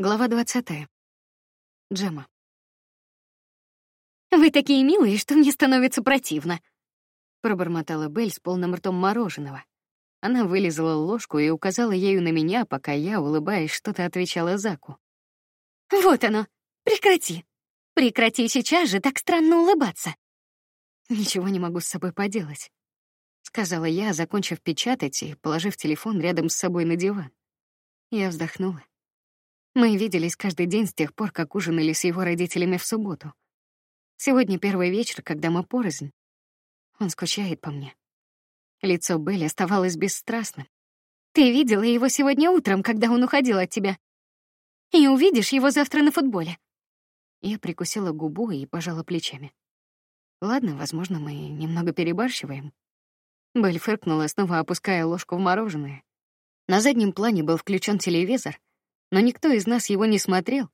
Глава двадцатая. Джема. Вы такие милые, что мне становится противно, пробормотала Белль с полным ртом мороженого. Она вылезала ложку и указала ею на меня, пока я, улыбаясь, что-то отвечала Заку. Вот оно. Прекрати. Прекрати сейчас же так странно улыбаться. Ничего не могу с собой поделать, сказала я, закончив печатать и положив телефон рядом с собой на диван. Я вздохнула. Мы виделись каждый день с тех пор, как ужинали с его родителями в субботу. Сегодня первый вечер, когда мы порознь. Он скучает по мне. Лицо Белли оставалось бесстрастным. Ты видела его сегодня утром, когда он уходил от тебя. И увидишь его завтра на футболе. Я прикусила губу и пожала плечами. Ладно, возможно, мы немного перебарщиваем. Белль фыркнула, снова опуская ложку в мороженое. На заднем плане был включен телевизор, но никто из нас его не смотрел.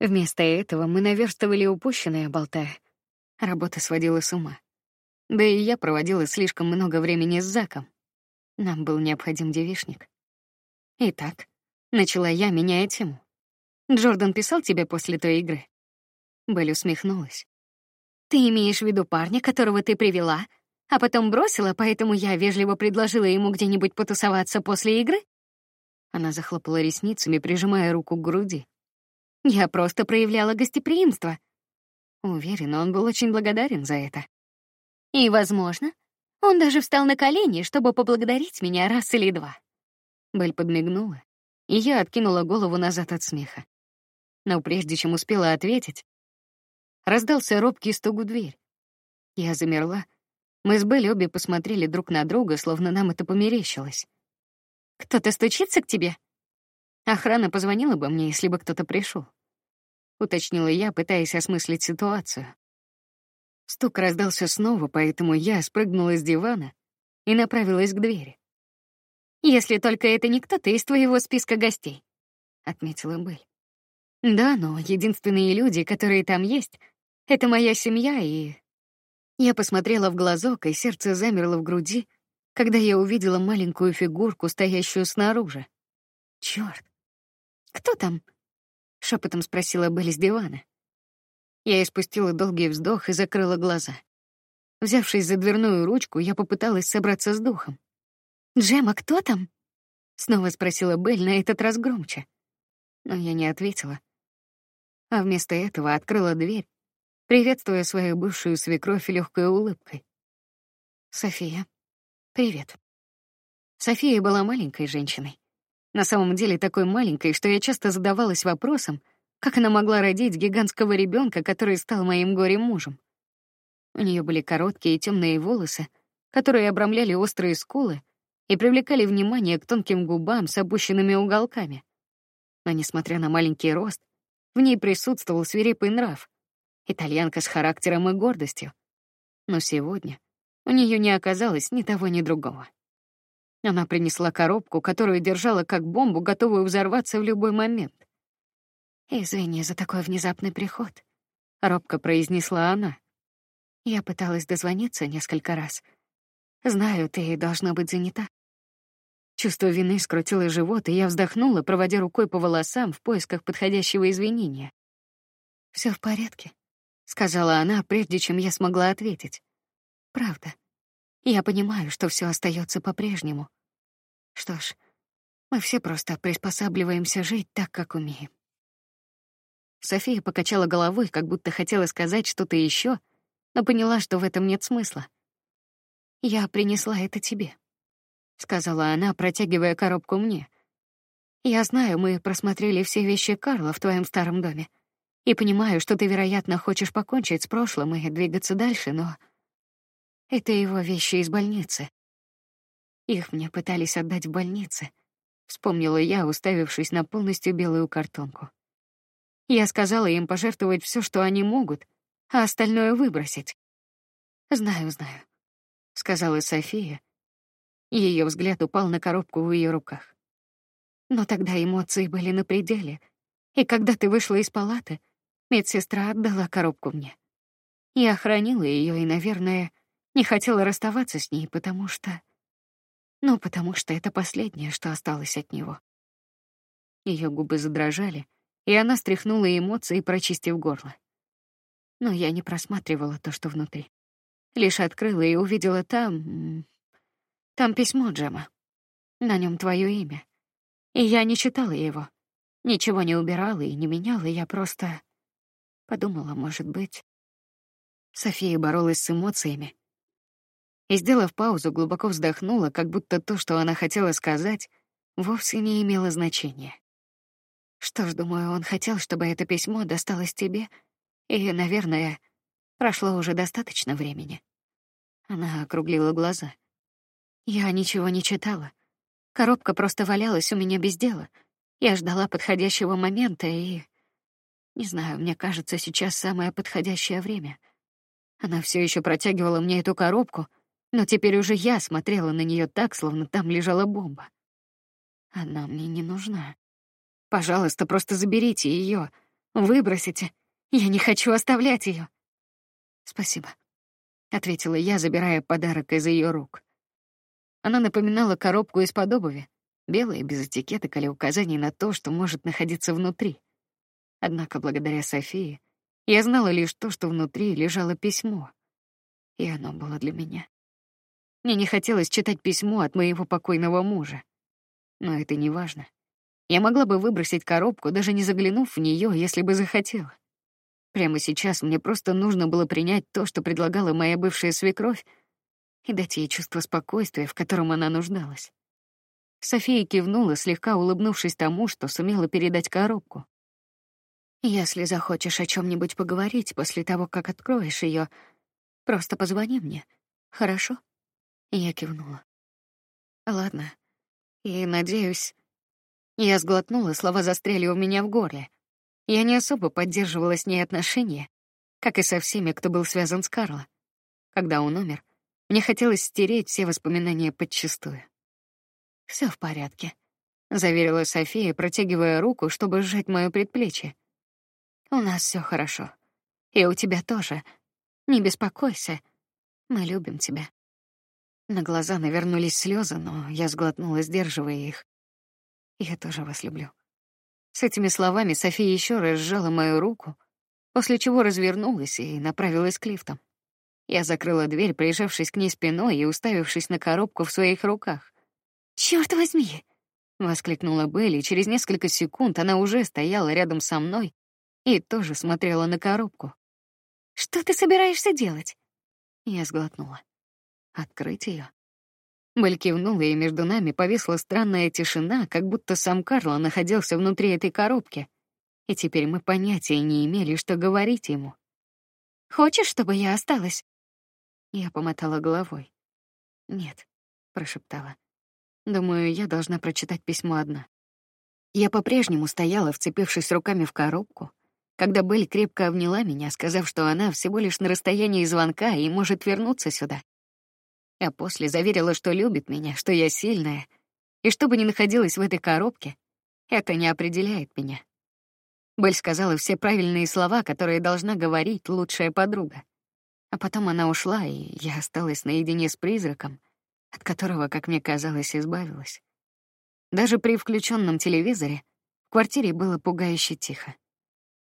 Вместо этого мы наверстывали упущенное, болтая. Работа сводила с ума. Да и я проводила слишком много времени с Заком. Нам был необходим девишник. Итак, начала я, меняя тему. Джордан писал тебе после той игры? Белль усмехнулась. Ты имеешь в виду парня, которого ты привела, а потом бросила, поэтому я вежливо предложила ему где-нибудь потусоваться после игры? Она захлопала ресницами, прижимая руку к груди. Я просто проявляла гостеприимство. Уверена, он был очень благодарен за это. И, возможно, он даже встал на колени, чтобы поблагодарить меня раз или два. Бель подмигнула, и я откинула голову назад от смеха. Но прежде чем успела ответить, раздался робкий стук в дверь. Я замерла. Мы с Белль обе посмотрели друг на друга, словно нам это померещилось. Кто-то стучится к тебе? Охрана позвонила бы мне, если бы кто-то пришел. Уточнила я, пытаясь осмыслить ситуацию. Стук раздался снова, поэтому я спрыгнула с дивана и направилась к двери. Если только это не кто-то из твоего списка гостей, отметила Белль. Да, но единственные люди, которые там есть, это моя семья и я посмотрела в глазок, и сердце замерло в груди, когда я увидела маленькую фигурку, стоящую снаружи. Черт! Кто там? Шепотом спросила Белли с дивана. Я испустила долгий вздох и закрыла глаза. Взявшись за дверную ручку, я попыталась собраться с духом. Джема, кто там? Снова спросила Белль на этот раз громче. Но я не ответила. А вместо этого открыла дверь, приветствуя свою бывшую свекровь легкой улыбкой. София, Привет. София была маленькой женщиной. На самом деле такой маленькой, что я часто задавалась вопросом, как она могла родить гигантского ребенка, который стал моим горем мужем. У нее были короткие темные волосы, которые обрамляли острые скулы и привлекали внимание к тонким губам с опущенными уголками. Но несмотря на маленький рост, в ней присутствовал свирепый нрав, итальянка с характером и гордостью. Но сегодня у нее не оказалось ни того, ни другого. Она принесла коробку, которую держала как бомбу, готовую взорваться в любой момент. Извини за такой внезапный приход, робко произнесла она. Я пыталась дозвониться несколько раз. Знаю, ты должна быть занята. Чувство вины скрутило живот, и я вздохнула, проводя рукой по волосам в поисках подходящего извинения. Все в порядке, сказала она, прежде чем я смогла ответить. Правда. Я понимаю, что все остается по-прежнему. Что ж, мы все просто приспосабливаемся жить так, как умеем. София покачала головой, как будто хотела сказать что-то еще, но поняла, что в этом нет смысла. Я принесла это тебе, сказала она, протягивая коробку мне. Я знаю, мы просмотрели все вещи Карла в твоем старом доме, и понимаю, что ты, вероятно, хочешь покончить с прошлым и двигаться дальше, но это его вещи из больницы. Их мне пытались отдать в больнице. Вспомнила я, уставившись на полностью белую картонку. Я сказала им пожертвовать все, что они могут, а остальное выбросить. Знаю, знаю, сказала София. Ее взгляд упал на коробку в ее руках. Но тогда эмоции были на пределе, и когда ты вышла из палаты, медсестра отдала коробку мне. Я хранила ее и, наверное, не хотела расставаться с ней, потому что... Ну, потому что это последнее, что осталось от него. Ее губы задрожали, и она стряхнула эмоции, прочистив горло. Но я не просматривала то, что внутри. Лишь открыла и увидела там... Там письмо Джема. На нем твое имя. И я не читала его. Ничего не убирала и не меняла, я просто подумала, может быть. София боролась с эмоциями. И, сделав паузу, глубоко вздохнула, как будто то, что она хотела сказать, вовсе не имело значения. Что ж, думаю, он хотел, чтобы это письмо досталось тебе, и, наверное, прошло уже достаточно времени. Она округлила глаза. Я ничего не читала. Коробка просто валялась у меня без дела. Я ждала подходящего момента и... Не знаю, мне кажется, сейчас самое подходящее время. Она все еще протягивала мне эту коробку, но теперь уже я смотрела на нее так, словно там лежала бомба. Она мне не нужна. Пожалуйста, просто заберите ее, выбросите. Я не хочу оставлять ее. Спасибо, ответила я, забирая подарок из ее рук. Она напоминала коробку из-под обуви, белая, без этикеток или указаний на то, что может находиться внутри. Однако, благодаря Софии, я знала лишь то, что внутри лежало письмо, и оно было для меня. Мне не хотелось читать письмо от моего покойного мужа, но это не важно. Я могла бы выбросить коробку, даже не заглянув в нее, если бы захотела. Прямо сейчас мне просто нужно было принять то, что предлагала моя бывшая свекровь, и дать ей чувство спокойствия, в котором она нуждалась. София кивнула, слегка улыбнувшись тому, что сумела передать коробку. Если захочешь о чем нибудь поговорить после того, как откроешь ее, просто позвони мне, хорошо? Я кивнула. Ладно. И надеюсь, я сглотнула, слова застряли у меня в горле. Я не особо поддерживала с ней отношения, как и со всеми, кто был связан с Карло. Когда он умер, мне хотелось стереть все воспоминания подчистую. Все в порядке, заверила София, протягивая руку, чтобы сжать моё предплечье. У нас все хорошо, и у тебя тоже. Не беспокойся, мы любим тебя. На глаза навернулись слезы, но я сглотнула, сдерживая их. Я тоже вас люблю. С этими словами София еще раз сжала мою руку, после чего развернулась и направилась к лифтам. Я закрыла дверь, прижавшись к ней спиной и уставившись на коробку в своих руках. Черт возьми! воскликнула Белли, через несколько секунд она уже стояла рядом со мной и тоже смотрела на коробку. Что ты собираешься делать? Я сглотнула. Открыть ее. Белль кивнула, и между нами повисла странная тишина, как будто сам Карло находился внутри этой коробки, и теперь мы понятия не имели, что говорить ему. Хочешь, чтобы я осталась? Я помотала головой. Нет, прошептала. Думаю, я должна прочитать письмо одна. Я по-прежнему стояла, вцепившись руками в коробку, когда Белль крепко обняла меня, сказав, что она всего лишь на расстоянии звонка и может вернуться сюда. А после заверила, что любит меня, что я сильная, и что бы ни находилось в этой коробке, это не определяет меня. Белль сказала все правильные слова, которые должна говорить лучшая подруга. А потом она ушла, и я осталась наедине с призраком, от которого, как мне казалось, избавилась. Даже при включенном телевизоре в квартире было пугающе тихо.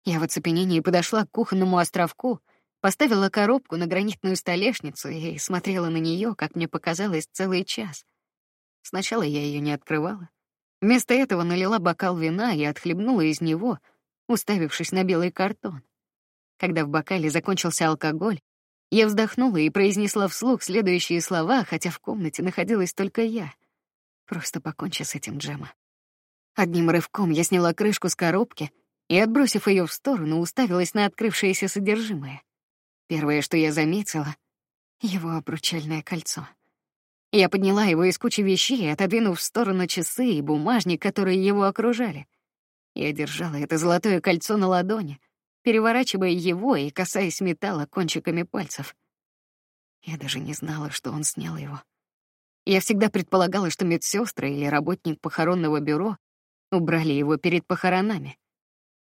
Я в оцепенении подошла к кухонному островку, поставила коробку на гранитную столешницу и смотрела на нее, как мне показалось, целый час. Сначала я ее не открывала. Вместо этого налила бокал вина и отхлебнула из него, уставившись на белый картон. Когда в бокале закончился алкоголь, я вздохнула и произнесла вслух следующие слова, хотя в комнате находилась только я. Просто покончи с этим, Джема. Одним рывком я сняла крышку с коробки и, отбросив ее в сторону, уставилась на открывшееся содержимое. Первое, что я заметила — его обручальное кольцо. Я подняла его из кучи вещей, отодвинув в сторону часы и бумажник, которые его окружали. Я держала это золотое кольцо на ладони — переворачивая его и касаясь металла кончиками пальцев. Я даже не знала, что он снял его. Я всегда предполагала, что медсестры или работник похоронного бюро убрали его перед похоронами.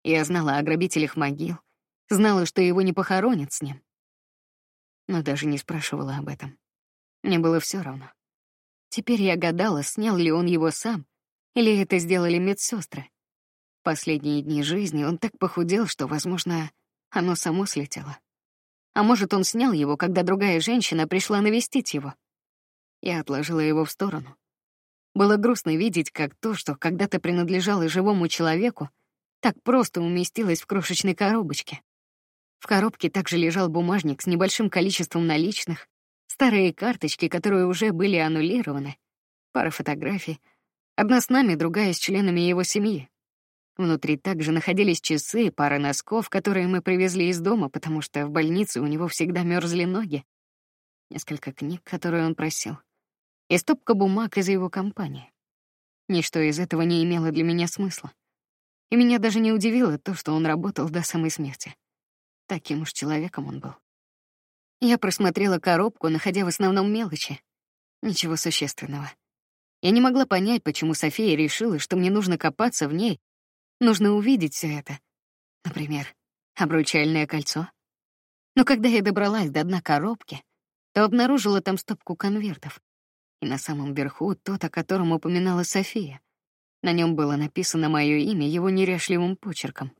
Я знала о грабителях могил, знала, что его не похоронят с ним. Но даже не спрашивала об этом. Мне было все равно. Теперь я гадала, снял ли он его сам, или это сделали медсестры. Последние дни жизни он так похудел, что, возможно, оно само слетело. А может, он снял его, когда другая женщина пришла навестить его. Я отложила его в сторону. Было грустно видеть, как то, что когда-то принадлежало живому человеку, так просто уместилось в крошечной коробочке. В коробке также лежал бумажник с небольшим количеством наличных, старые карточки, которые уже были аннулированы, пара фотографий, одна с нами, другая с членами его семьи. Внутри также находились часы, пара носков, которые мы привезли из дома, потому что в больнице у него всегда мерзли ноги, несколько книг, которые он просил, и стопка бумаг из его компании. Ничто из этого не имело для меня смысла. И меня даже не удивило то, что он работал до самой смерти. Таким уж человеком он был. Я просмотрела коробку, находя в основном мелочи. Ничего существенного. Я не могла понять, почему София решила, что мне нужно копаться в ней. Нужно увидеть все это. Например, обручальное кольцо. Но когда я добралась до дна коробки, то обнаружила там стопку конвертов. И на самом верху тот, о котором упоминала София. На нем было написано мое имя его неряшливым почерком.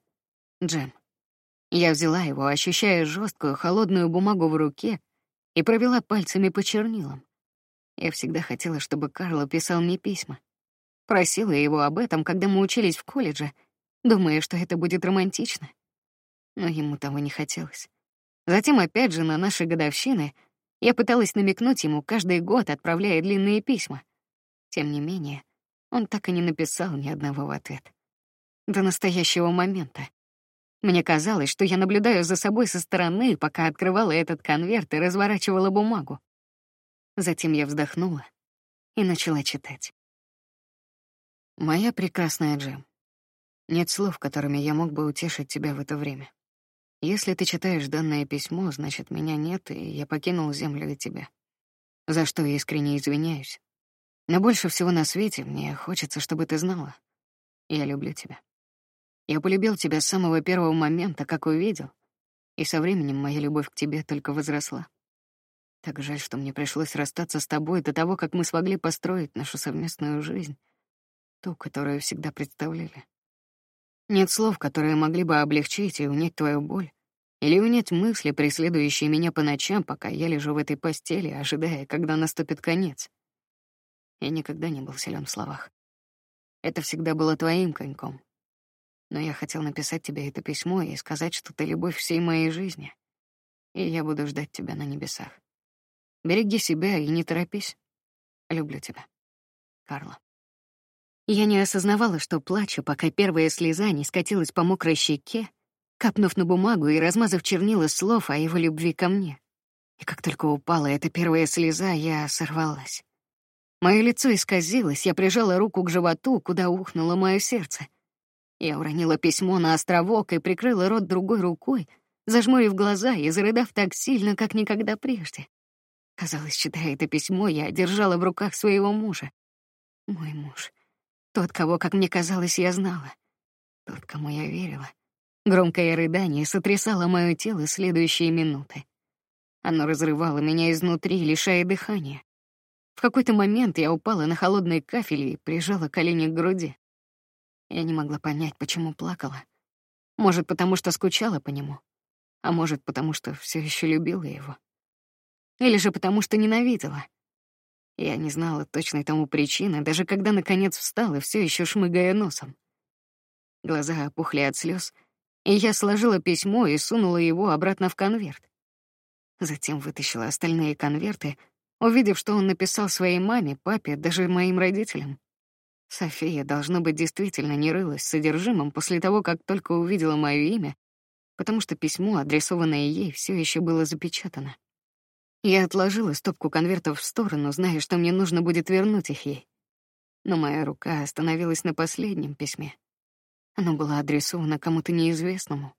Джем. Я взяла его, ощущая жесткую, холодную бумагу в руке, и провела пальцами по чернилам. Я всегда хотела, чтобы Карло писал мне письма. Просила его об этом, когда мы учились в колледже, думая, что это будет романтично. Но ему того не хотелось. Затем, опять же, на наши годовщины я пыталась намекнуть ему каждый год, отправляя длинные письма. Тем не менее, он так и не написал ни одного в ответ. До настоящего момента. Мне казалось, что я наблюдаю за собой со стороны, пока открывала этот конверт и разворачивала бумагу. Затем я вздохнула и начала читать. Моя прекрасная Джем. Нет слов, которыми я мог бы утешить тебя в это время. Если ты читаешь данное письмо, значит, меня нет, и я покинул землю и тебя. За что я искренне извиняюсь. Но больше всего на свете мне хочется, чтобы ты знала. Я люблю тебя. Я полюбил тебя с самого первого момента, как увидел, и со временем моя любовь к тебе только возросла. Так жаль, что мне пришлось расстаться с тобой до того, как мы смогли построить нашу совместную жизнь, ту, которую всегда представляли. Нет слов, которые могли бы облегчить и унять твою боль, или унять мысли, преследующие меня по ночам, пока я лежу в этой постели, ожидая, когда наступит конец. Я никогда не был силен в словах. Это всегда было твоим коньком. Но я хотел написать тебе это письмо и сказать, что ты любовь всей моей жизни. И я буду ждать тебя на небесах. Береги себя и не торопись. Люблю тебя. Карла. Я не осознавала, что плачу, пока первая слеза не скатилась по мокрой щеке, капнув на бумагу и размазав чернила слов о его любви ко мне. И как только упала эта первая слеза, я сорвалась. Мое лицо исказилось, я прижала руку к животу, куда ухнуло мое сердце. Я уронила письмо на островок и прикрыла рот другой рукой, зажмурив глаза и зарыдав так сильно, как никогда прежде. Казалось, читая это письмо, я держала в руках своего мужа. Мой муж. Тот, кого, как мне казалось, я знала. Тот, кому я верила. Громкое рыдание сотрясало мое тело следующие минуты. Оно разрывало меня изнутри, лишая дыхания. В какой-то момент я упала на холодный кафель и прижала колени к груди. Я не могла понять, почему плакала. Может, потому что скучала по нему, а может, потому что все еще любила его. Или же потому что ненавидела. Я не знала точной тому причины, даже когда наконец встала, все еще шмыгая носом. Глаза опухли от слез, и я сложила письмо и сунула его обратно в конверт. Затем вытащила остальные конверты — увидев, что он написал своей маме, папе, даже моим родителям. София, должно быть, действительно не рылась содержимым после того, как только увидела мое имя, потому что письмо, адресованное ей, все еще было запечатано. Я отложила стопку конвертов в сторону, зная, что мне нужно будет вернуть их ей. Но моя рука остановилась на последнем письме. Оно было адресовано кому-то неизвестному,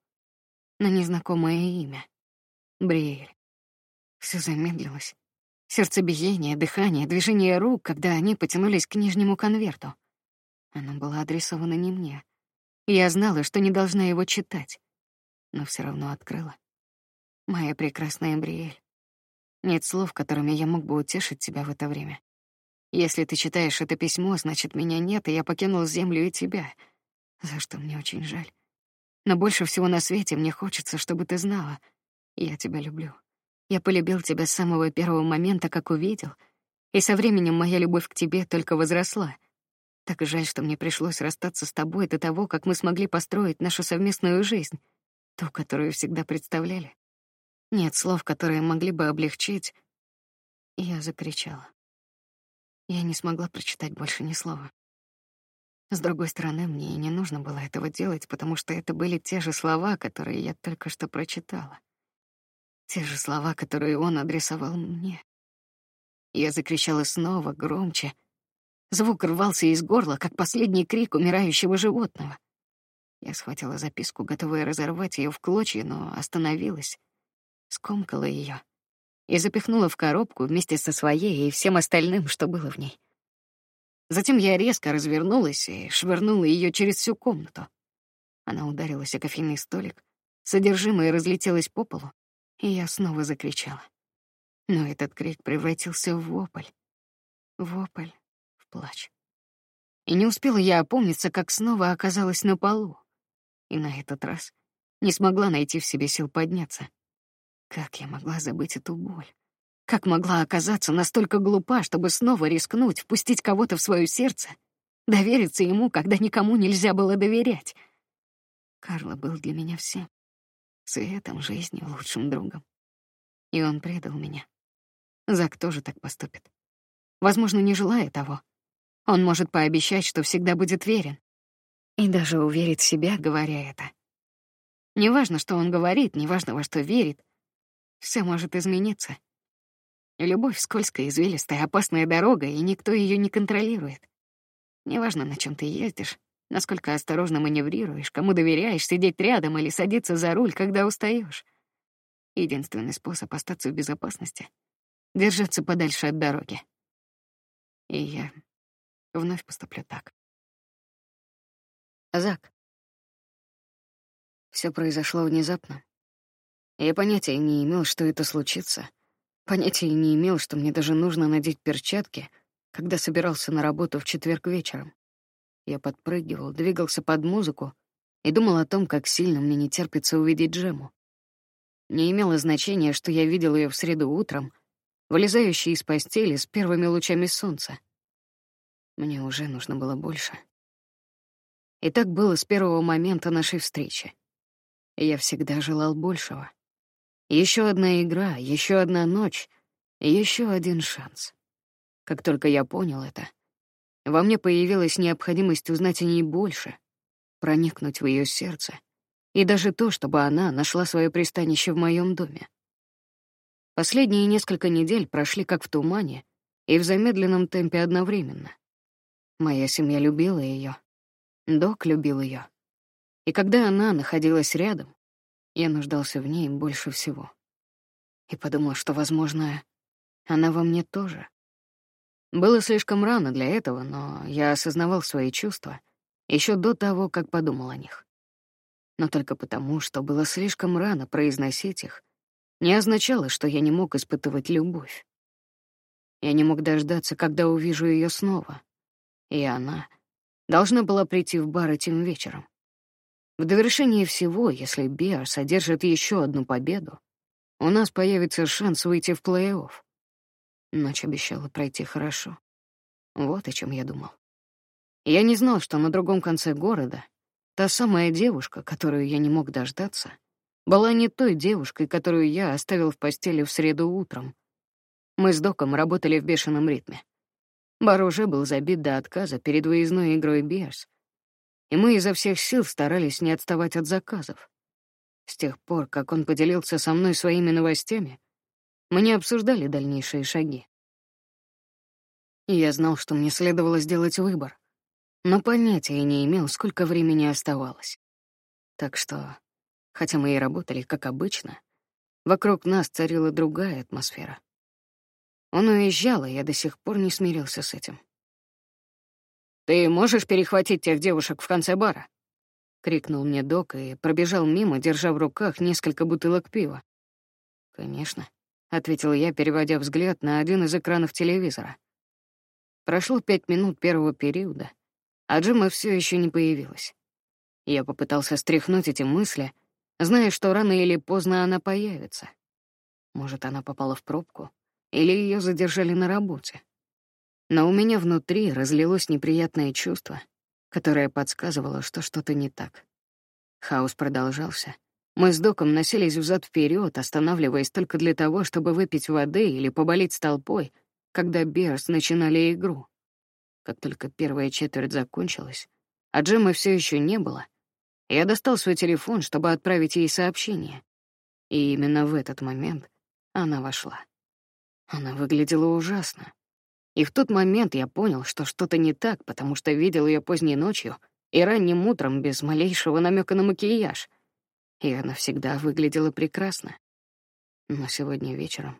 на незнакомое имя — Бриэль. Все замедлилось. Сердцебиение, дыхание, движение рук, когда они потянулись к нижнему конверту. Оно было адресовано не мне. Я знала, что не должна его читать, но все равно открыла. Моя прекрасная Бриэль. Нет слов, которыми я мог бы утешить тебя в это время. Если ты читаешь это письмо, значит, меня нет, и я покинул землю и тебя. за что мне очень жаль. Но больше всего на свете мне хочется, чтобы ты знала, я тебя люблю. Я полюбил тебя с самого первого момента, как увидел, и со временем моя любовь к тебе только возросла. Так жаль, что мне пришлось расстаться с тобой до того, как мы смогли построить нашу совместную жизнь, ту, которую всегда представляли. Нет слов, которые могли бы облегчить. Я закричала. Я не смогла прочитать больше ни слова. С другой стороны, мне и не нужно было этого делать, потому что это были те же слова, которые я только что прочитала. Те же слова, которые он адресовал мне. Я закричала снова, громче. Звук рвался из горла, как последний крик умирающего животного. Я схватила записку, готовая разорвать ее в клочья, но остановилась, скомкала ее и запихнула в коробку вместе со своей и всем остальным, что было в ней. Затем я резко развернулась и швырнула ее через всю комнату. Она ударилась о кофейный столик, содержимое разлетелось по полу, и я снова закричала. Но этот крик превратился в вопль. Вопль плач. И не успела я опомниться, как снова оказалась на полу. И на этот раз не смогла найти в себе сил подняться. Как я могла забыть эту боль? Как могла оказаться настолько глупа, чтобы снова рискнуть, впустить кого-то в свое сердце, довериться ему, когда никому нельзя было доверять? Карло был для меня всем. Светом жизни, лучшим другом. И он предал меня. Зак тоже так поступит. Возможно, не желая того. Он может пообещать, что всегда будет верен. И даже уверить себя, говоря это. Неважно, что он говорит, неважно, во что верит — все может измениться. Любовь — скользкая, извилистая, опасная дорога, и никто ее не контролирует. Неважно, на чем ты ездишь, насколько осторожно маневрируешь, кому доверяешь, сидеть рядом или садиться за руль, когда устаешь. Единственный способ остаться в безопасности — держаться подальше от дороги. И я вновь поступлю так. Зак. Все произошло внезапно, я понятия не имел, что это случится. Понятия не имел, что мне даже нужно надеть перчатки, когда собирался на работу в четверг вечером. Я подпрыгивал, двигался под музыку и думал о том, как сильно мне не терпится увидеть Джему. Не имело значения, что я видел ее в среду утром, вылезающей из постели с первыми лучами солнца. Мне уже нужно было больше. И так было с первого момента нашей встречи. Я всегда желал большего. Еще одна игра, еще одна ночь, еще один шанс. Как только я понял это, во мне появилась необходимость узнать о ней больше, проникнуть в ее сердце, и даже то, чтобы она нашла свое пристанище в моем доме. Последние несколько недель прошли как в тумане и в замедленном темпе одновременно. Моя семья любила ее, Док любил ее, и когда она находилась рядом, я нуждался в ней больше всего. И подумал, что, возможно, она во мне тоже. Было слишком рано для этого, но я осознавал свои чувства еще до того, как подумал о них. Но только потому, что было слишком рано произносить их, не означало, что я не мог испытывать любовь. Я не мог дождаться, когда увижу ее снова. И она должна была прийти в бар этим вечером. В довершение всего, если Биар содержит еще одну победу, у нас появится шанс выйти в плей-офф. Ночь обещала пройти хорошо. Вот о чем я думал. Я не знал, что на другом конце города та самая девушка, которую я не мог дождаться, была не той девушкой, которую я оставил в постели в среду утром. Мы с Доком работали в бешеном ритме. Бар уже был забит до отказа перед выездной игрой Биарс, и мы изо всех сил старались не отставать от заказов. С тех пор, как он поделился со мной своими новостями, мы не обсуждали дальнейшие шаги. Я знал, что мне следовало сделать выбор, но понятия не имел, сколько времени оставалось. Так что, хотя мы и работали как обычно, вокруг нас царила другая атмосфера. Он уезжал, и я до сих пор не смирился с этим. «Ты можешь перехватить тех девушек в конце бара?» — крикнул мне док и пробежал мимо, держа в руках несколько бутылок пива. «Конечно», — ответил я, переводя взгляд на один из экранов телевизора. Прошло пять минут первого периода, а Джима все еще не появилась. Я попытался стряхнуть эти мысли, зная, что рано или поздно она появится. Может, она попала в пробку, или ее задержали на работе. Но у меня внутри разлилось неприятное чувство, которое подсказывало, что что-то не так. Хаос продолжался. Мы с Доком носились взад вперед, останавливаясь только для того, чтобы выпить воды или поболеть с толпой, когда Берс начинали игру. Как только первая четверть закончилась, а Джеммы все еще не было, я достал свой телефон, чтобы отправить ей сообщение. И именно в этот момент она вошла. Она выглядела ужасно. И в тот момент я понял, что что-то не так, потому что видел ее поздней ночью и ранним утром без малейшего намека на макияж. И она всегда выглядела прекрасно. Но сегодня вечером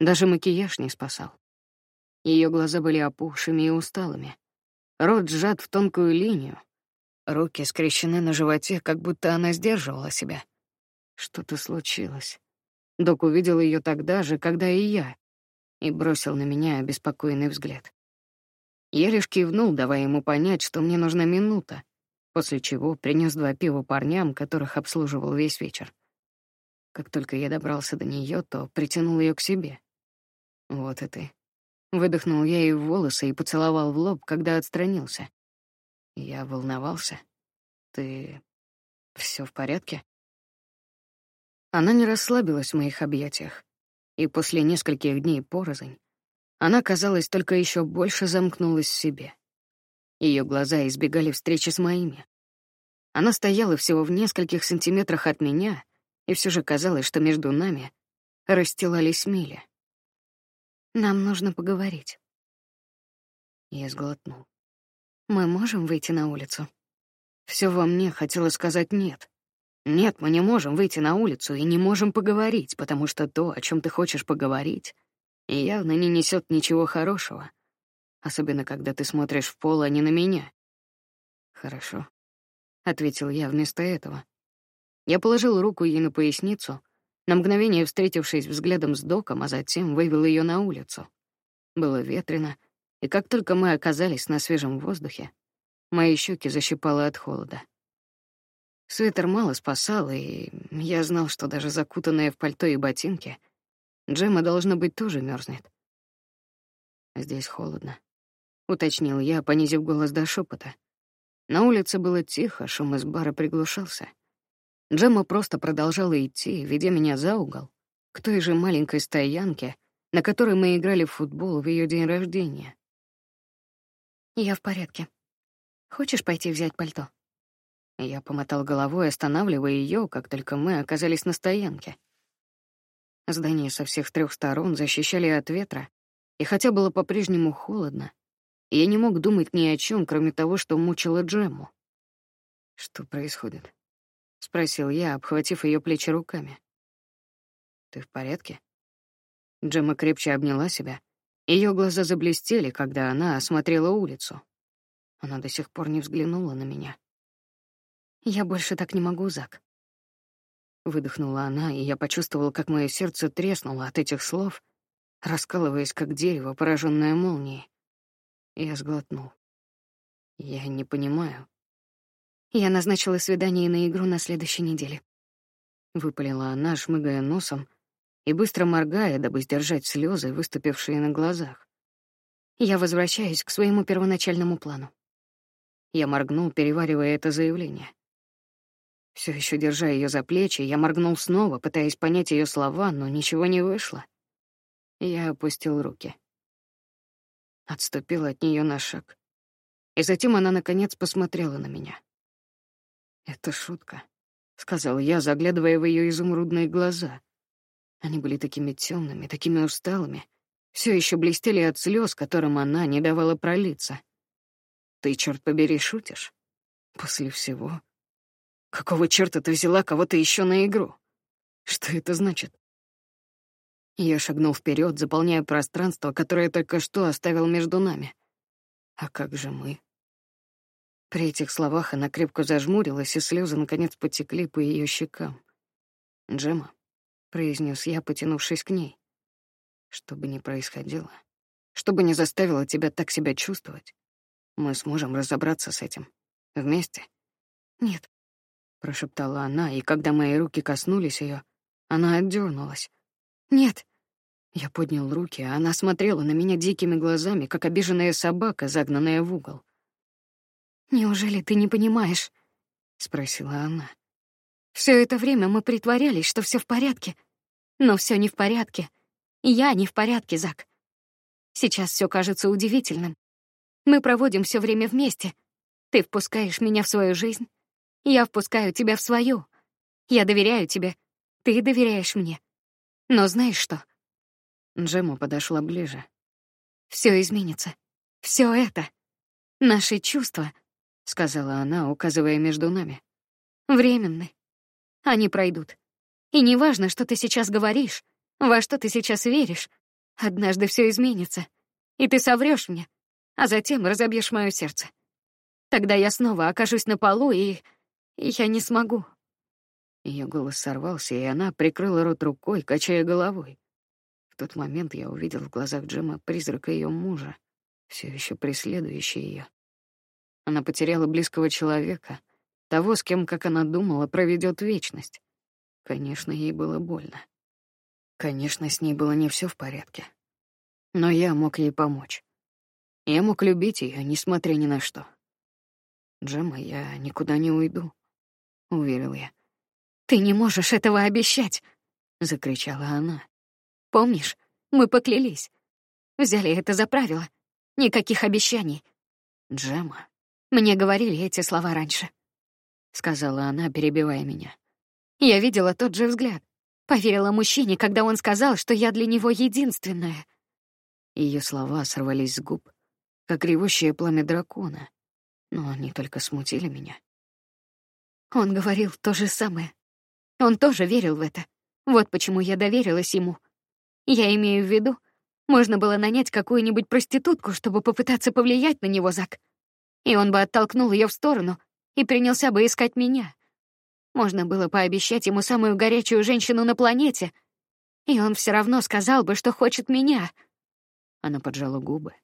даже макияж не спасал. Ее глаза были опухшими и усталыми. Рот сжат в тонкую линию. Руки скрещены на животе, как будто она сдерживала себя. Что-то случилось. Док увидел ее тогда же, когда и я, и бросил на меня обеспокоенный взгляд. Я лишь кивнул, давая ему понять, что мне нужна минута, после чего принес два пива парням, которых обслуживал весь вечер. Как только я добрался до нее, то притянул ее к себе. Вот и ты. Выдохнул я ей в волосы и поцеловал в лоб, когда отстранился. Я волновался. Ты все в порядке? Она не расслабилась в моих объятиях, и после нескольких дней порознь она, казалось, только еще больше замкнулась в себе. Ее глаза избегали встречи с моими. Она стояла всего в нескольких сантиметрах от меня, и все же казалось, что между нами расстилались мили. Нам нужно поговорить. Я сглотнул. Мы можем выйти на улицу? Все во мне хотело сказать «нет». Нет, мы не можем выйти на улицу и не можем поговорить, потому что то, о чем ты хочешь поговорить, явно не несет ничего хорошего. Особенно, когда ты смотришь в пол, а не на меня. Хорошо, — ответил я вместо этого. Я положил руку ей на поясницу, на мгновение встретившись взглядом с доком, а затем вывел ее на улицу. Было ветрено, и как только мы оказались на свежем воздухе, мои щеки защипало от холода. Свитер мало спасал, и я знал, что даже закутанная в пальто и ботинки, Джема, должно быть, тоже мерзнет. «Здесь холодно», — уточнил я, понизив голос до шепота. На улице было тихо, шум из бара приглушался. Джемма просто продолжала идти, ведя меня за угол, к той же маленькой стоянке, на которой мы играли в футбол в ее день рождения. «Я в порядке. Хочешь пойти взять пальто?» Я помотал головой, останавливая ее, как только мы оказались на стоянке. Здание со всех трех сторон защищали от ветра, и хотя было по-прежнему холодно, я не мог думать ни о чем, кроме того, что мучило Джему. Что происходит? — спросил я, обхватив ее плечи руками. «Ты в порядке?» Джемма крепче обняла себя. Ее глаза заблестели, когда она осмотрела улицу. Она до сих пор не взглянула на меня. «Я больше так не могу, Зак». Выдохнула она, и я почувствовал, как мое сердце треснуло от этих слов, раскалываясь, как дерево, пораженное молнией. Я сглотнул. «Я не понимаю», я назначила свидание на игру на следующей неделе. Выпалила она, шмыгая носом и быстро моргая, дабы сдержать слезы, выступившие на глазах. Я возвращаюсь к своему первоначальному плану. Я моргнул, переваривая это заявление. Все еще держа ее за плечи, я моргнул снова, пытаясь понять ее слова, но ничего не вышло. Я опустил руки. Отступил от нее на шаг. И затем она, наконец, посмотрела на меня. «Это шутка», — сказал я, заглядывая в ее изумрудные глаза. Они были такими темными, такими усталыми, все еще блестели от слез, которым она не давала пролиться. «Ты, черт побери, шутишь? После всего? Какого черта ты взяла кого-то еще на игру? Что это значит?» Я шагнул вперед, заполняя пространство, которое только что оставил между нами. «А как же мы?» При этих словах она крепко зажмурилась, и слезы наконец потекли по ее щекам. «Джема», — произнес я, потянувшись к ней, — «что бы ни происходило, что бы ни заставило тебя так себя чувствовать, мы сможем разобраться с этим. Вместе». «Нет», прошептала она, и когда мои руки коснулись ее, она отдернулась. Нет. Я поднял руки, а она смотрела на меня дикими глазами, как обиженная собака, загнанная в угол. Неужели ты не понимаешь? спросила она. Все это время мы притворялись, что все в порядке, но все не в порядке. Я не в порядке, Зак. Сейчас все кажется удивительным. Мы проводим все время вместе. Ты впускаешь меня в свою жизнь, я впускаю тебя в свою. Я доверяю тебе, ты доверяешь мне. Но знаешь что? Джема подошла ближе. Все изменится. Все это. Наши чувства, сказала она, указывая между нами. Временны. Они пройдут. И не важно, что ты сейчас говоришь, во что ты сейчас веришь. Однажды все изменится, и ты соврёшь мне, а затем разобьешь моё сердце. Тогда я снова окажусь на полу, и... я не смогу. Ее голос сорвался, и она прикрыла рот рукой, качая головой. В тот момент я увидел в глазах Джема призрак ее мужа, все еще преследующий ее. Она потеряла близкого человека, того, с кем, как она думала, проведет вечность. Конечно, ей было больно. Конечно, с ней было не все в порядке. Но я мог ей помочь. Я мог любить ее, несмотря ни на что. Джема, я никуда не уйду, уверил я. Ты не можешь этого обещать, закричала она. Помнишь, мы поклялись. Взяли это за правило. Никаких обещаний. Джема. Мне говорили эти слова раньше, сказала она, перебивая меня. Я видела тот же взгляд. Поверила мужчине, когда он сказал, что я для него единственная. Ее слова сорвались с губ, как ревущее пламя дракона, но они только смутили меня. Он говорил то же самое. Он тоже верил в это. Вот почему я доверилась ему. Я имею в виду, можно было нанять какую-нибудь проститутку, чтобы попытаться повлиять на него, Зак. И он бы оттолкнул ее в сторону и принялся бы искать меня. Можно было пообещать ему самую горячую женщину на планете, и он все равно сказал бы, что хочет меня. Она поджала губы.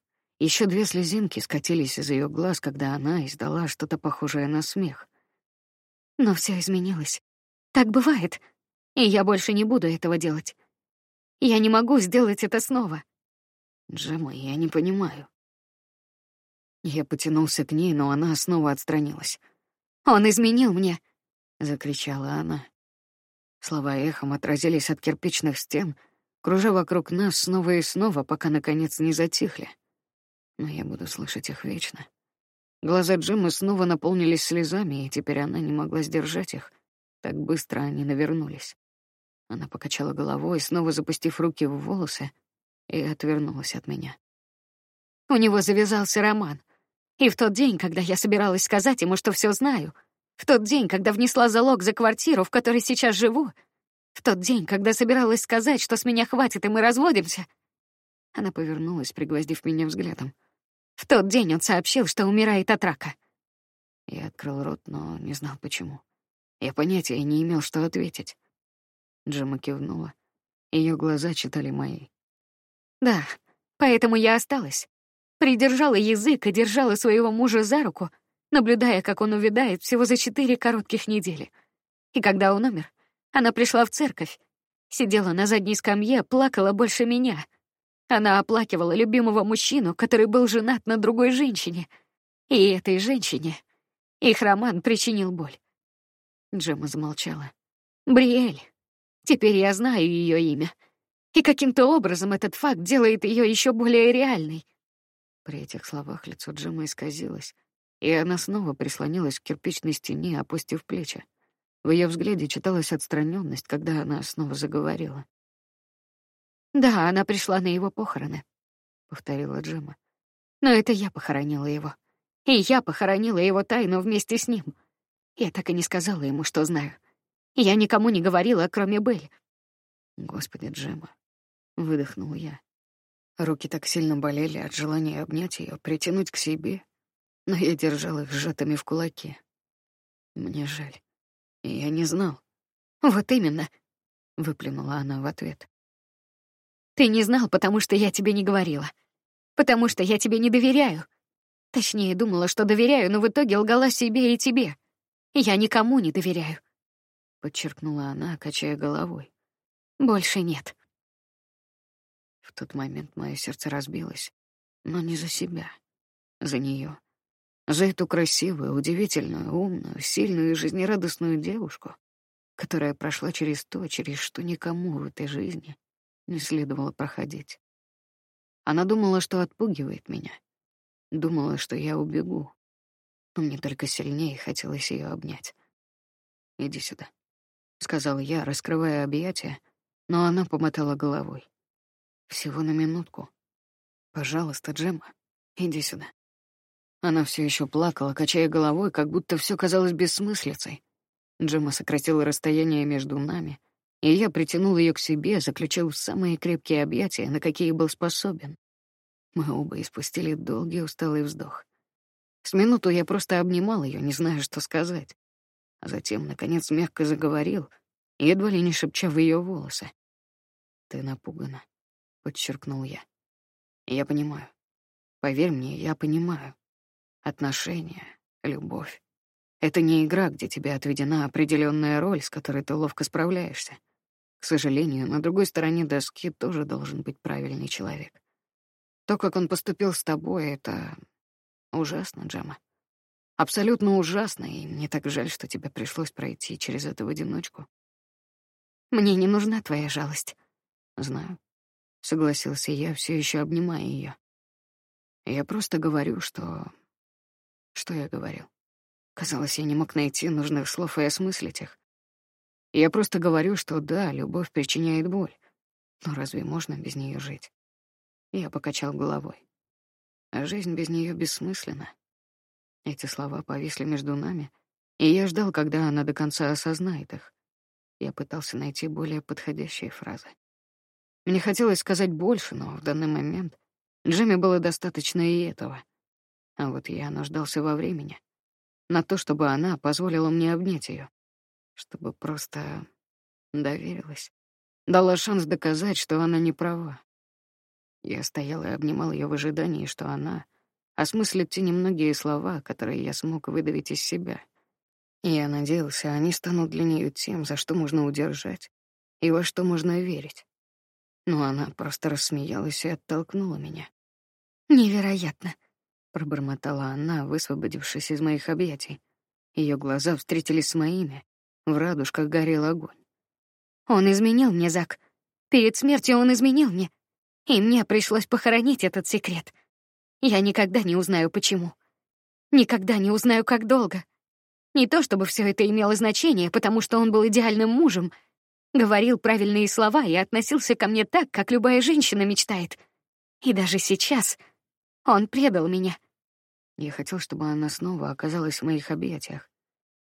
Еще две слезинки скатились из ее глаз, когда она издала что-то похожее на смех. Но все изменилось. Так бывает, и я больше не буду этого делать. Я не могу сделать это снова. Джема, я не понимаю. Я потянулся к ней, но она снова отстранилась. Он изменил мне закричала она. Слова эхом отразились от кирпичных стен, кружа вокруг нас снова и снова, пока наконец не затихли. Но я буду слышать их вечно. Глаза Джиммы снова наполнились слезами, и теперь она не могла сдержать их. Так быстро они навернулись. Она покачала головой, снова запустив руки в волосы, и отвернулась от меня. У него завязался роман. И в тот день, когда я собиралась сказать ему, что все знаю, в тот день, когда внесла залог за квартиру, в которой сейчас живу, в тот день, когда собиралась сказать, что с меня хватит и мы разводимся. Она повернулась, пригвоздив меня взглядом. В тот день он сообщил, что умирает от рака. Я открыл рот, но не знал почему. Я понятия не имел, что ответить. Джема кивнула. Ее глаза читали мои. Да, поэтому я осталась. Придержала язык и держала своего мужа за руку, наблюдая, как он увядает всего за четыре коротких недели. И когда он умер, она пришла в церковь, сидела на задней скамье, плакала больше меня. Она оплакивала любимого мужчину, который был женат на другой женщине. И этой женщине их роман причинил боль. Джема замолчала. Бриэль. Теперь я знаю ее имя. И каким-то образом этот факт делает ее еще более реальной. При этих словах лицо Джемы исказилось, и она снова прислонилась к кирпичной стене, опустив плечи. В ее взгляде читалась отстраненность, когда она снова заговорила. Да, она пришла на его похороны, повторила Джема. Но это я похоронила его. И я похоронила его тайну вместе с ним. Я так и не сказала ему, что знаю. Я никому не говорила, кроме Белль. Господи, Джема, выдохнул я. Руки так сильно болели от желания обнять ее, притянуть к себе, но я держал их сжатыми в кулаки. Мне жаль. Я не знал. Вот именно, выплюнула она в ответ. Ты не знал, потому что я тебе не говорила. Потому что я тебе не доверяю. Точнее, думала, что доверяю, но в итоге лгала себе и тебе. Я никому не доверяю, подчеркнула она, качая головой. Больше нет. В тот момент мое сердце разбилось, но не за себя, за нее, за эту красивую, удивительную, умную, сильную и жизнерадостную девушку, которая прошла через то, через что никому в этой жизни не следовало проходить. Она думала, что отпугивает меня, думала, что я убегу, но мне только сильнее хотелось ее обнять. Иди сюда, сказал я, раскрывая объятия, но она помотала головой. Всего на минутку. Пожалуйста, Джемма, иди сюда. Она все еще плакала, качая головой, как будто все казалось бессмыслицей. Джемма сократила расстояние между нами, и я притянул ее к себе, заключил в самые крепкие объятия, на какие был способен. Мы оба испустили долгий усталый вздох. С минуту я просто обнимал ее, не зная, что сказать. А затем, наконец, мягко заговорил, едва ли не шепча в ее волосы. «Ты напугана», — подчеркнул я. «Я понимаю. Поверь мне, я понимаю. Отношения, любовь — это не игра, где тебе отведена определенная роль, с которой ты ловко справляешься. К сожалению, на другой стороне доски тоже должен быть правильный человек. То, как он поступил с тобой, это ужасно, Джема. Абсолютно ужасно, и мне так жаль, что тебе пришлось пройти через это в одиночку. Мне не нужна твоя жалость. Знаю. Согласился я, все еще обнимая ее. Я просто говорю, что... Что я говорил? Казалось, я не мог найти нужных слов и осмыслить их. Я просто говорю, что да, любовь причиняет боль. Но разве можно без нее жить? Я покачал головой. А жизнь без нее бессмысленна. Эти слова повисли между нами, и я ждал, когда она до конца осознает их. Я пытался найти более подходящие фразы. Мне хотелось сказать больше, но в данный момент Джимми было достаточно и этого. А вот я нуждался во времени. На то, чтобы она позволила мне обнять ее, Чтобы просто доверилась. Дала шанс доказать, что она не права. Я стоял и обнимал ее в ожидании, что она осмыслит те немногие слова, которые я смог выдавить из себя. Я надеялся, они станут для нее тем, за что можно удержать и во что можно верить. Но она просто рассмеялась и оттолкнула меня. Невероятно, пробормотала она, высвободившись из моих объятий. Ее глаза встретились с моими, в радужках горел огонь. Он изменил мне, Зак. Перед смертью он изменил мне, и мне пришлось похоронить этот секрет. Я никогда не узнаю почему. Никогда не узнаю, как долго. Не то чтобы все это имело значение, потому что он был идеальным мужем, говорил правильные слова и относился ко мне так, как любая женщина мечтает. И даже сейчас он предал меня. Я хотел, чтобы она снова оказалась в моих объятиях.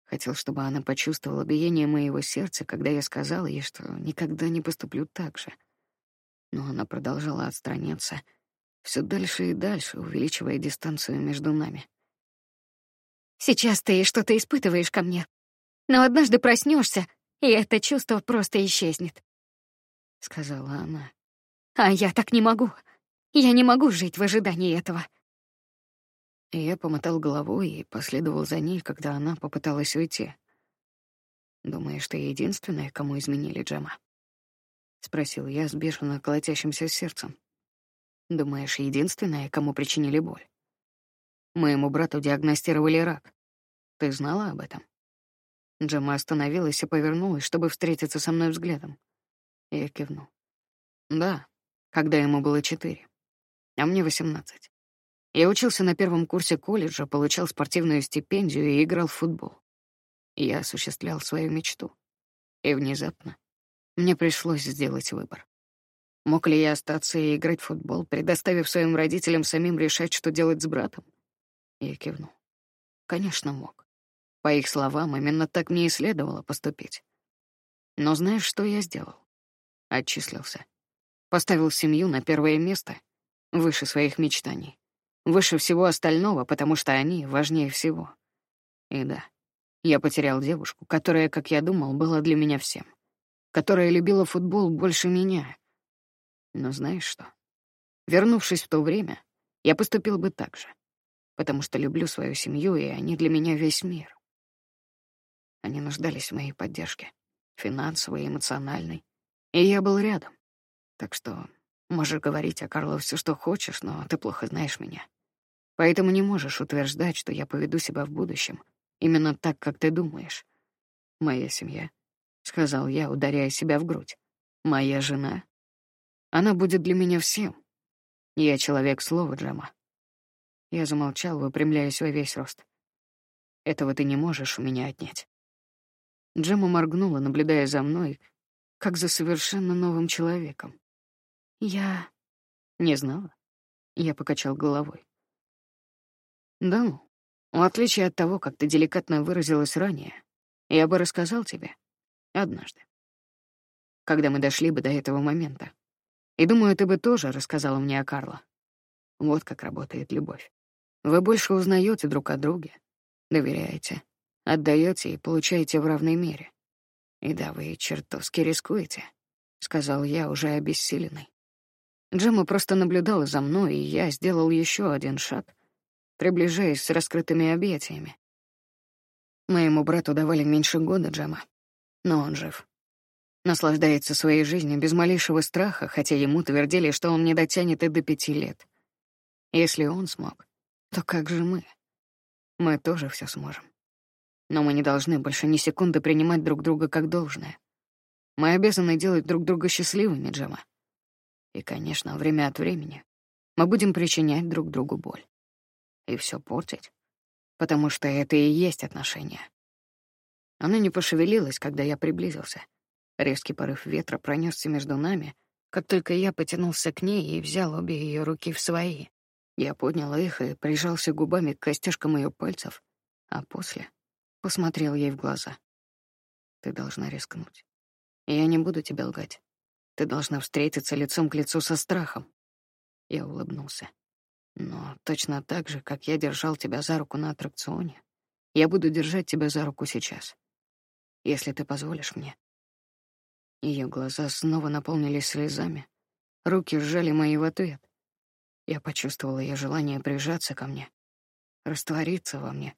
Хотел, чтобы она почувствовала биение моего сердца, когда я сказал ей, что никогда не поступлю так же. Но она продолжала отстраняться, все дальше и дальше, увеличивая дистанцию между нами. Сейчас ты что-то испытываешь ко мне, но однажды проснешься, и это чувство просто исчезнет, сказала она. А я так не могу. Я не могу жить в ожидании этого. Я помотал головой и последовал за ней, когда она попыталась уйти. Думаешь, ты единственная, кому изменили Джема? спросил я с бешено колотящимся сердцем. Думаешь, единственная, кому причинили боль? Моему брату диагностировали рак. Ты знала об этом? Джема остановилась и повернулась, чтобы встретиться со мной взглядом. Я кивнул. Да, когда ему было четыре, а мне восемнадцать. Я учился на первом курсе колледжа, получал спортивную стипендию и играл в футбол. Я осуществлял свою мечту. И внезапно мне пришлось сделать выбор. Мог ли я остаться и играть в футбол, предоставив своим родителям самим решать, что делать с братом? Я кивнул. Конечно, мог. По их словам, именно так мне и следовало поступить. Но знаешь, что я сделал? Отчислился. Поставил семью на первое место, выше своих мечтаний, выше всего остального, потому что они важнее всего. И да, я потерял девушку, которая, как я думал, была для меня всем, которая любила футбол больше меня. Но знаешь что? Вернувшись в то время, я поступил бы так же потому что люблю свою семью, и они для меня весь мир. Они нуждались в моей поддержке, финансовой эмоциональной, и я был рядом. Так что можешь говорить о Карло все, что хочешь, но ты плохо знаешь меня. Поэтому не можешь утверждать, что я поведу себя в будущем именно так, как ты думаешь. Моя семья, сказал я, ударяя себя в грудь. Моя жена. Она будет для меня всем. Я человек слова, Джема. Я замолчал, выпрямляясь во весь рост. Этого ты не можешь у меня отнять. Джема моргнула, наблюдая за мной, как за совершенно новым человеком. Я не знала. Я покачал головой. Да ну, в отличие от того, как ты деликатно выразилась ранее, я бы рассказал тебе однажды, когда мы дошли бы до этого момента. И думаю, ты бы тоже рассказала мне о Карло. Вот как работает любовь. Вы больше узнаете друг о друге, доверяете, отдаете и получаете в равной мере. И да, вы чертовски рискуете, сказал я, уже обессиленный. Джема просто наблюдала за мной, и я сделал еще один шаг, приближаясь с раскрытыми объятиями. Моему брату давали меньше года, Джема, но он жив. Наслаждается своей жизнью без малейшего страха, хотя ему твердили, что он не дотянет и до пяти лет. Если он смог, то как же мы? Мы тоже все сможем. Но мы не должны больше ни секунды принимать друг друга как должное. Мы обязаны делать друг друга счастливыми, Джема. И, конечно, время от времени мы будем причинять друг другу боль и все портить, потому что это и есть отношения. Она не пошевелилась, когда я приблизился. Резкий порыв ветра пронесся между нами, как только я потянулся к ней и взял обе ее руки в свои. Я поднял их и прижался губами к костяшкам ее пальцев, а после посмотрел ей в глаза. Ты должна рискнуть. Я не буду тебя лгать. Ты должна встретиться лицом к лицу со страхом. Я улыбнулся. Но точно так же, как я держал тебя за руку на аттракционе, я буду держать тебя за руку сейчас, если ты позволишь мне. Ее глаза снова наполнились слезами, руки сжали мои в ответ. Я почувствовала ее желание прижаться ко мне, раствориться во мне.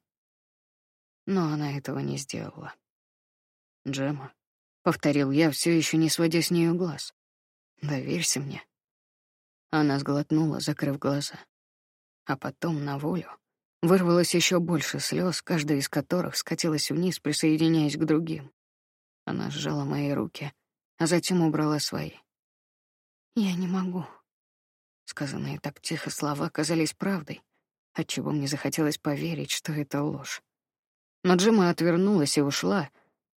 Но она этого не сделала. Джема, повторил я, все еще не сводя с нее глаз. Доверься мне. Она сглотнула, закрыв глаза а потом на волю вырвалось еще больше слез, каждая из которых скатилась вниз, присоединяясь к другим. Она сжала мои руки, а затем убрала свои. Я не могу. Сказанные так тихо слова казались правдой, отчего мне захотелось поверить, что это ложь. Но Джима отвернулась и ушла,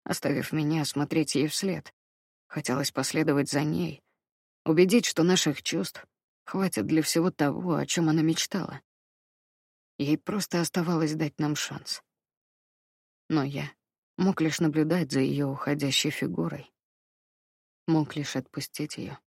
оставив меня смотреть ей вслед. Хотелось последовать за ней, убедить, что наших чувств хватит для всего того, о чем она мечтала. Ей просто оставалось дать нам шанс. Но я мог лишь наблюдать за ее уходящей фигурой, мог лишь отпустить ее